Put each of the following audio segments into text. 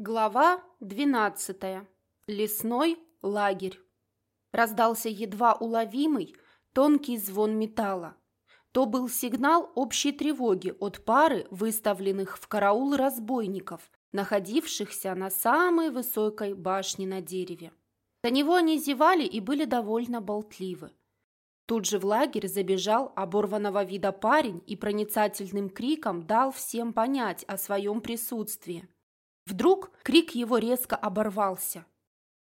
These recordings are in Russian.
Глава двенадцатая. Лесной лагерь. Раздался едва уловимый, тонкий звон металла. То был сигнал общей тревоги от пары выставленных в караул разбойников, находившихся на самой высокой башне на дереве. До него они зевали и были довольно болтливы. Тут же в лагерь забежал оборванного вида парень и проницательным криком дал всем понять о своем присутствии. Вдруг крик его резко оборвался.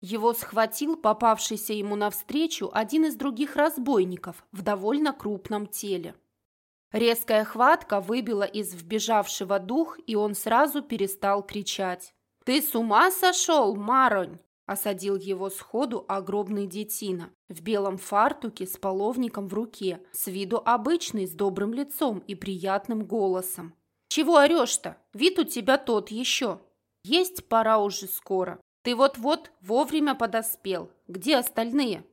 Его схватил попавшийся ему навстречу один из других разбойников в довольно крупном теле. Резкая хватка выбила из вбежавшего дух, и он сразу перестал кричать. «Ты с ума сошел, Маронь?» Осадил его сходу огромный детина в белом фартуке с половником в руке, с виду обычный, с добрым лицом и приятным голосом. «Чего орешь-то? Вид у тебя тот еще. Есть пора уже скоро. Ты вот-вот вовремя подоспел. Где остальные?»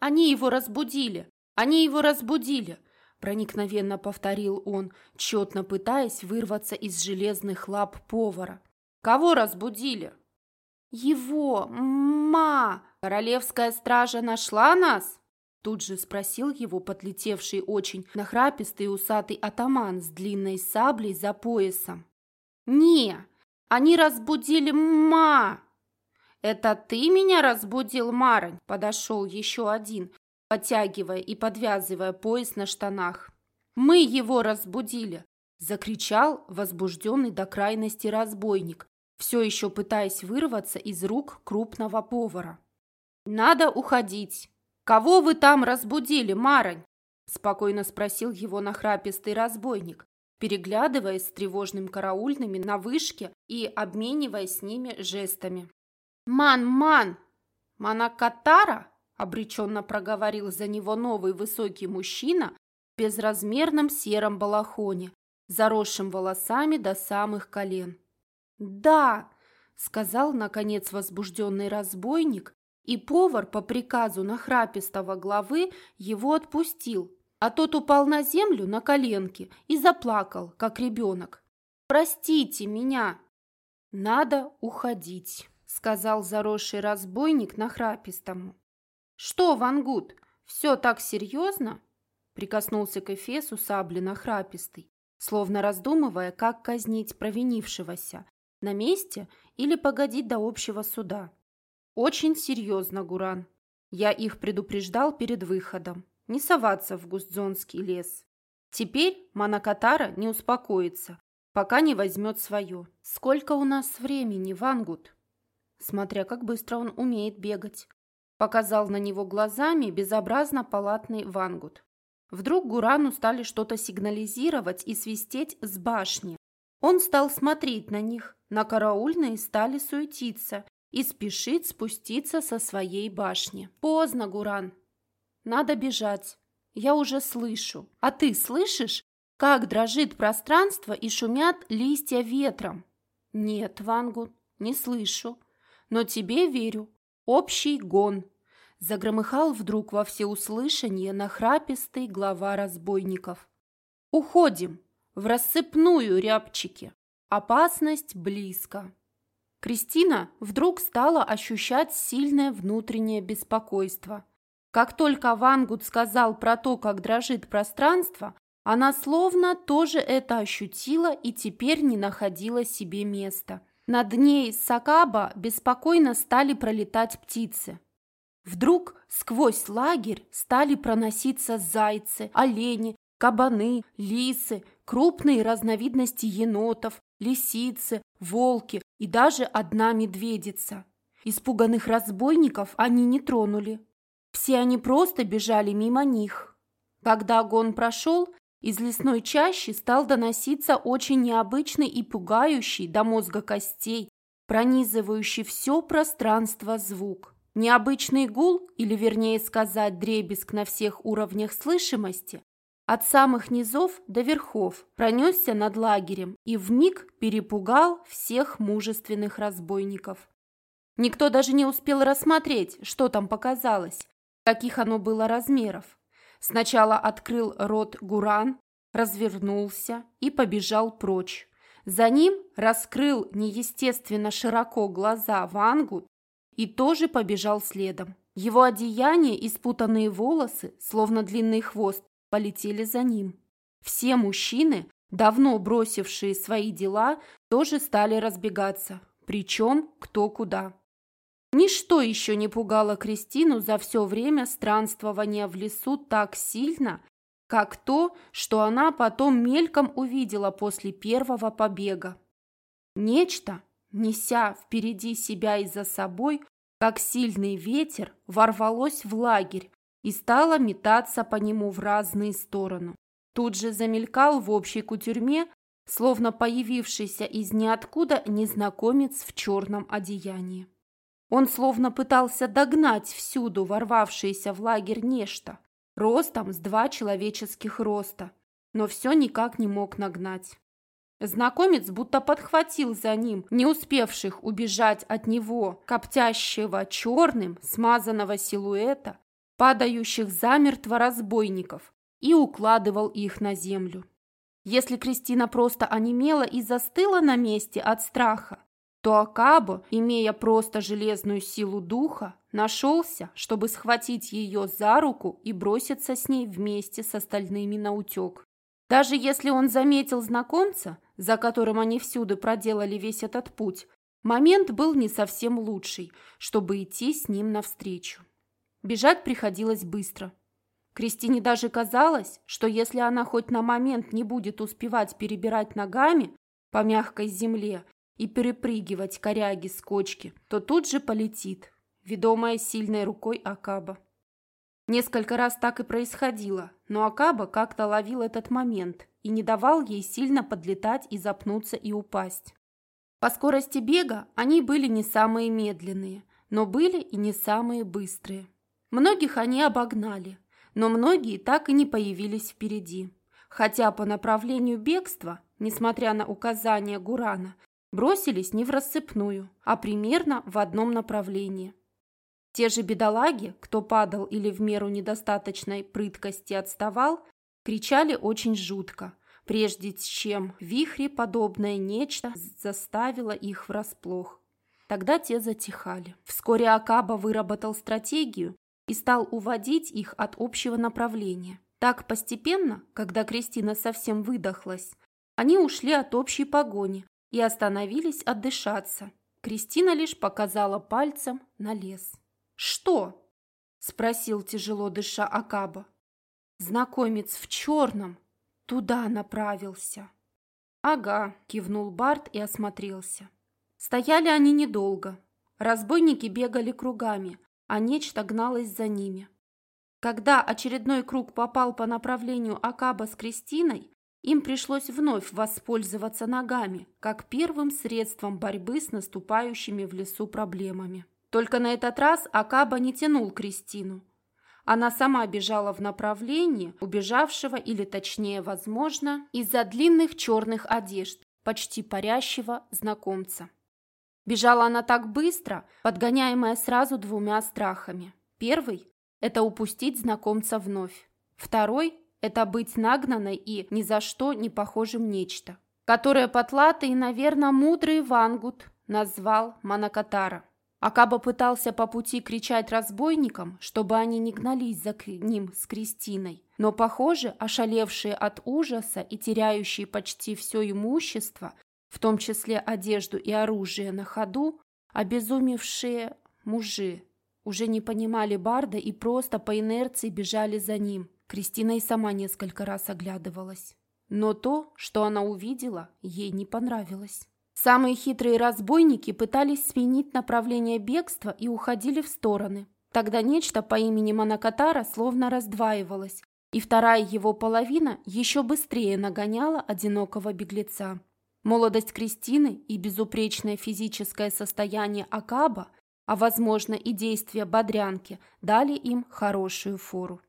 «Они его разбудили! Они его разбудили!» Проникновенно повторил он, тщетно пытаясь вырваться из железных лап повара. «Кого разбудили?» «Его! Ма! Королевская стража нашла нас?» Тут же спросил его подлетевший очень нахрапистый усатый атаман с длинной саблей за поясом. «Не, они разбудили ма!» «Это ты меня разбудил, Марань?» Подошел еще один, подтягивая и подвязывая пояс на штанах. «Мы его разбудили!» Закричал возбужденный до крайности разбойник, все еще пытаясь вырваться из рук крупного повара. «Надо уходить. Кого вы там разбудили, Марань?» спокойно спросил его нахрапистый разбойник, переглядываясь с тревожным караульными на вышке и обмениваясь с ними жестами. «Ман, ман! Манакатара?» обреченно проговорил за него новый высокий мужчина в безразмерном сером балахоне, заросшим волосами до самых колен. «Да!» — сказал, наконец, возбужденный разбойник, и повар по приказу нахрапистого главы его отпустил, а тот упал на землю на коленки и заплакал, как ребенок. «Простите меня!» «Надо уходить», — сказал заросший разбойник нахрапистому. «Что, Вангут, все так серьезно?» Прикоснулся к Эфесу сабли нахрапистый, словно раздумывая, как казнить провинившегося, на месте или погодить до общего суда. Очень серьезно, Гуран. Я их предупреждал перед выходом. Не соваться в Гуздзонский лес. Теперь Манакатара не успокоится, пока не возьмет свое. Сколько у нас времени, Вангут? Смотря как быстро он умеет бегать. Показал на него глазами безобразно палатный Вангут. Вдруг Гурану стали что-то сигнализировать и свистеть с башни. Он стал смотреть на них, на караульные стали суетиться и спешит спуститься со своей башни. Поздно, Гуран. Надо бежать. Я уже слышу. А ты слышишь, как дрожит пространство и шумят листья ветром? Нет, Вангу, не слышу. Но тебе верю. Общий гон. Загромыхал вдруг во всеуслышание нахрапистый глава разбойников. Уходим в рассыпную рябчики. Опасность близко. Кристина вдруг стала ощущать сильное внутреннее беспокойство. Как только Вангут сказал про то, как дрожит пространство, она словно тоже это ощутила и теперь не находила себе места. Над ней Сакаба беспокойно стали пролетать птицы. Вдруг сквозь лагерь стали проноситься зайцы, олени, кабаны, лисы, крупные разновидности енотов, лисицы, волки и даже одна медведица. Испуганных разбойников они не тронули. Все они просто бежали мимо них. Когда огонь прошел, из лесной чащи стал доноситься очень необычный и пугающий до мозга костей, пронизывающий все пространство звук. Необычный гул, или вернее сказать дребезг на всех уровнях слышимости, от самых низов до верхов пронесся над лагерем и вмиг перепугал всех мужественных разбойников. Никто даже не успел рассмотреть, что там показалось, каких оно было размеров. Сначала открыл рот Гуран, развернулся и побежал прочь. За ним раскрыл неестественно широко глаза Вангут и тоже побежал следом. Его одеяние и спутанные волосы, словно длинный хвост, полетели за ним. Все мужчины, давно бросившие свои дела, тоже стали разбегаться, причем кто куда. Ничто еще не пугало Кристину за все время странствования в лесу так сильно, как то, что она потом мельком увидела после первого побега. Нечто, неся впереди себя и за собой, как сильный ветер, ворвалось в лагерь и стало метаться по нему в разные стороны. Тут же замелькал в общей кутюрме, словно появившийся из ниоткуда незнакомец в черном одеянии. Он словно пытался догнать всюду ворвавшееся в лагерь нечто, ростом с два человеческих роста, но все никак не мог нагнать. Знакомец будто подхватил за ним, не успевших убежать от него, коптящего черным, смазанного силуэта, падающих замертво разбойников, и укладывал их на землю. Если Кристина просто онемела и застыла на месте от страха, то Акабо, имея просто железную силу духа, нашелся, чтобы схватить ее за руку и броситься с ней вместе с остальными на утек. Даже если он заметил знакомца, за которым они всюду проделали весь этот путь, момент был не совсем лучший, чтобы идти с ним навстречу. Бежать приходилось быстро. Кристине даже казалось, что если она хоть на момент не будет успевать перебирать ногами по мягкой земле и перепрыгивать коряги с кочки, то тут же полетит, ведомая сильной рукой Акаба. Несколько раз так и происходило, но Акаба как-то ловил этот момент и не давал ей сильно подлетать и запнуться и упасть. По скорости бега они были не самые медленные, но были и не самые быстрые. Многих они обогнали, но многие так и не появились впереди. Хотя по направлению бегства, несмотря на указания Гурана, бросились не в рассыпную, а примерно в одном направлении. Те же бедолаги, кто падал или в меру недостаточной прыткости отставал, кричали очень жутко, прежде чем вихре подобное нечто заставило их врасплох. Тогда те затихали. Вскоре Акаба выработал стратегию и стал уводить их от общего направления. Так постепенно, когда Кристина совсем выдохлась, они ушли от общей погони и остановились отдышаться. Кристина лишь показала пальцем на лес. «Что?» – спросил тяжело дыша Акаба. «Знакомец в черном туда направился». «Ага», – кивнул Барт и осмотрелся. Стояли они недолго. Разбойники бегали кругами, а нечто гналось за ними. Когда очередной круг попал по направлению Акаба с Кристиной, им пришлось вновь воспользоваться ногами, как первым средством борьбы с наступающими в лесу проблемами. Только на этот раз Акаба не тянул Кристину. Она сама бежала в направлении убежавшего, или точнее, возможно, из-за длинных черных одежд, почти парящего знакомца. Бежала она так быстро, подгоняемая сразу двумя страхами. Первый – это упустить знакомца вновь. Второй – это быть нагнанной и ни за что не похожим нечто, которое потлатый наверное, мудрый Вангут назвал Манакатара. Акаба пытался по пути кричать разбойникам, чтобы они не гнались за ним с Кристиной, но, похоже, ошалевшие от ужаса и теряющие почти все имущество, в том числе одежду и оружие на ходу, обезумевшие мужи уже не понимали Барда и просто по инерции бежали за ним. Кристина и сама несколько раз оглядывалась. Но то, что она увидела, ей не понравилось. Самые хитрые разбойники пытались сменить направление бегства и уходили в стороны. Тогда нечто по имени Манакатара словно раздваивалось, и вторая его половина еще быстрее нагоняла одинокого беглеца. Молодость Кристины и безупречное физическое состояние Акаба, а возможно и действия бодрянки, дали им хорошую фору.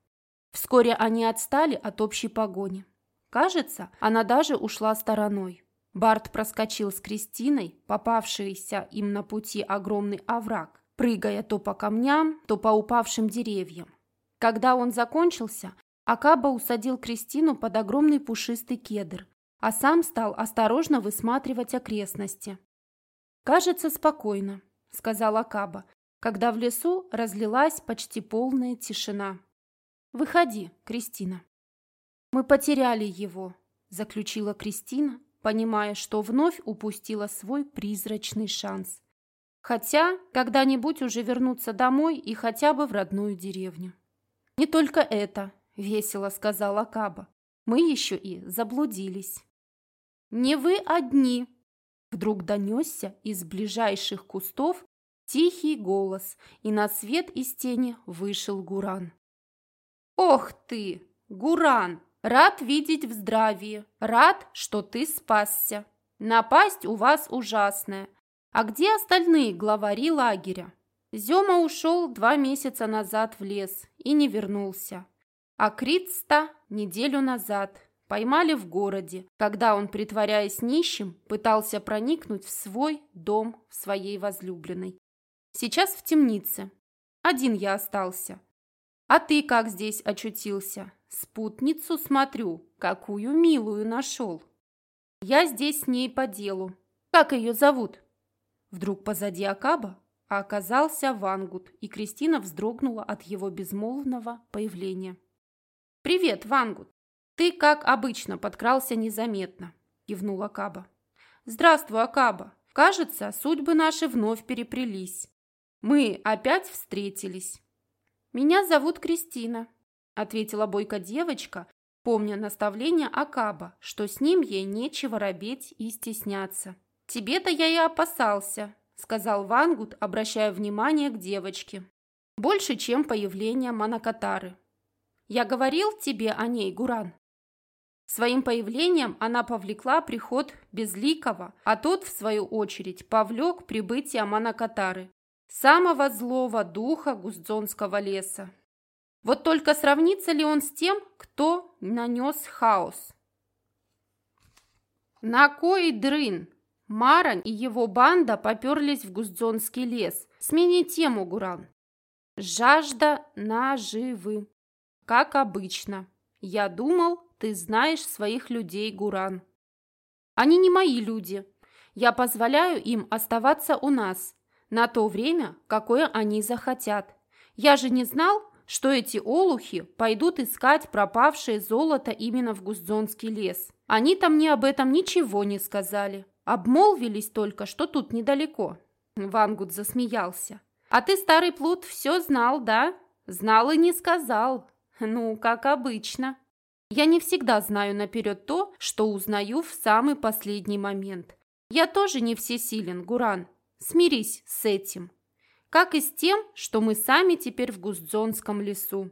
Вскоре они отстали от общей погони. Кажется, она даже ушла стороной. Барт проскочил с Кристиной, попавшийся им на пути огромный овраг, прыгая то по камням, то по упавшим деревьям. Когда он закончился, Акаба усадил Кристину под огромный пушистый кедр а сам стал осторожно высматривать окрестности. «Кажется, спокойно», — сказала Каба, когда в лесу разлилась почти полная тишина. «Выходи, Кристина». «Мы потеряли его», — заключила Кристина, понимая, что вновь упустила свой призрачный шанс. Хотя когда-нибудь уже вернуться домой и хотя бы в родную деревню. «Не только это», — весело сказала Каба. «Мы еще и заблудились». «Не вы одни!» Вдруг донесся из ближайших кустов тихий голос, и на свет из тени вышел Гуран. «Ох ты, Гуран! Рад видеть в здравии, рад, что ты спасся. Напасть у вас ужасная. А где остальные главари лагеря? Зема ушел два месяца назад в лес и не вернулся. А Критста неделю назад поймали в городе, когда он, притворяясь нищим, пытался проникнуть в свой дом своей возлюбленной. Сейчас в темнице. Один я остался. А ты как здесь очутился? Спутницу смотрю, какую милую нашел. Я здесь с ней по делу. Как ее зовут? Вдруг позади Акаба оказался Вангут, и Кристина вздрогнула от его безмолвного появления. «Привет, Вангут! Ты, как обычно, подкрался незаметно», – кивнул Акаба. «Здравствуй, Акаба! Кажется, судьбы наши вновь переплелись. Мы опять встретились». «Меня зовут Кристина», – ответила бойко девочка, помня наставление Акаба, что с ним ей нечего робеть и стесняться. «Тебе-то я и опасался», – сказал Вангут, обращая внимание к девочке. «Больше, чем появление Манакатары. Я говорил тебе о ней, Гуран?» Своим появлением она повлекла приход Безликого, а тот, в свою очередь, повлек прибытие Манакатары, самого злого духа Гуздзонского леса. Вот только сравнится ли он с тем, кто нанес хаос? На кой дрын? Марань и его банда поперлись в Гуздзонский лес. Смени тему, Гуран. Жажда наживы. Как обычно. Я думал, ты знаешь своих людей, Гуран. Они не мои люди. Я позволяю им оставаться у нас на то время, какое они захотят. Я же не знал, что эти олухи пойдут искать пропавшее золото именно в Гуздзонский лес. Они-то мне об этом ничего не сказали. Обмолвились только, что тут недалеко. Вангут засмеялся. А ты, старый плут, все знал, да? Знал и не сказал. Ну, как обычно. Я не всегда знаю наперед то, что узнаю в самый последний момент. Я тоже не всесилен, Гуран. Смирись с этим. Как и с тем, что мы сами теперь в Гуздзонском лесу.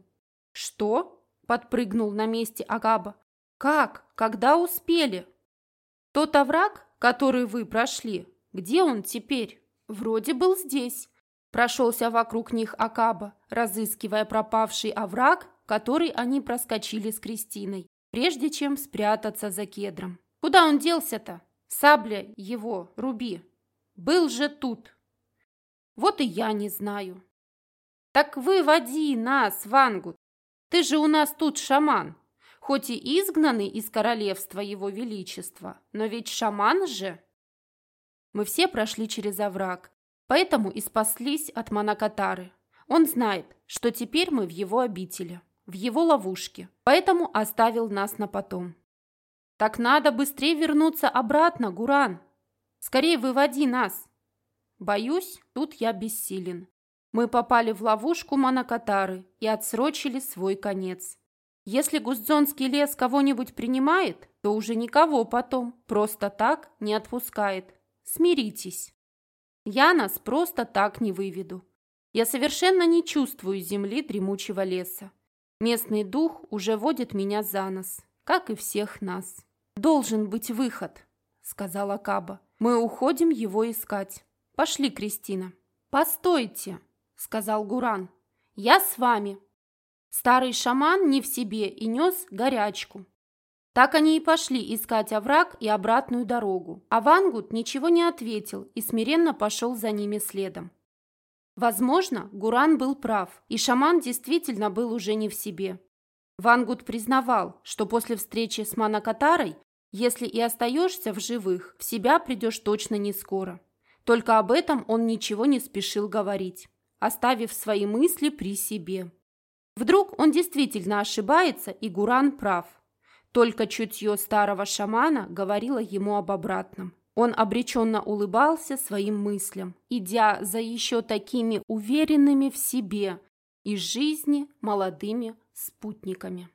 Что? Подпрыгнул на месте Агаба. Как? Когда успели? Тот овраг, который вы прошли, где он теперь? Вроде был здесь. Прошелся вокруг них Акаба, разыскивая пропавший овраг, который они проскочили с Кристиной, прежде чем спрятаться за кедром. Куда он делся-то? Сабля его, руби. Был же тут. Вот и я не знаю. Так выводи нас, Вангут. Ты же у нас тут шаман хоть и изгнанный из королевства его величества, но ведь шаман же. Мы все прошли через овраг, поэтому и спаслись от Манакатары. Он знает, что теперь мы в его обители, в его ловушке, поэтому оставил нас на потом. Так надо быстрее вернуться обратно, Гуран. Скорее выводи нас. Боюсь, тут я бессилен. Мы попали в ловушку Манакатары и отсрочили свой конец. Если Гуздзонский лес кого-нибудь принимает, то уже никого потом просто так не отпускает. Смиритесь. Я нас просто так не выведу. Я совершенно не чувствую земли дремучего леса. Местный дух уже водит меня за нос, как и всех нас. «Должен быть выход», — сказала Каба. «Мы уходим его искать. Пошли, Кристина». «Постойте», — сказал Гуран. «Я с вами». Старый шаман не в себе и нес горячку. Так они и пошли искать овраг и обратную дорогу. А Вангут ничего не ответил и смиренно пошел за ними следом. Возможно, Гуран был прав, и шаман действительно был уже не в себе. Вангут признавал, что после встречи с Манакатарой Если и остаешься в живых, в себя придешь точно не скоро. Только об этом он ничего не спешил говорить, оставив свои мысли при себе. Вдруг он действительно ошибается, и Гуран прав. Только чутье старого шамана говорило ему об обратном. Он обреченно улыбался своим мыслям, идя за еще такими уверенными в себе и жизни молодыми спутниками.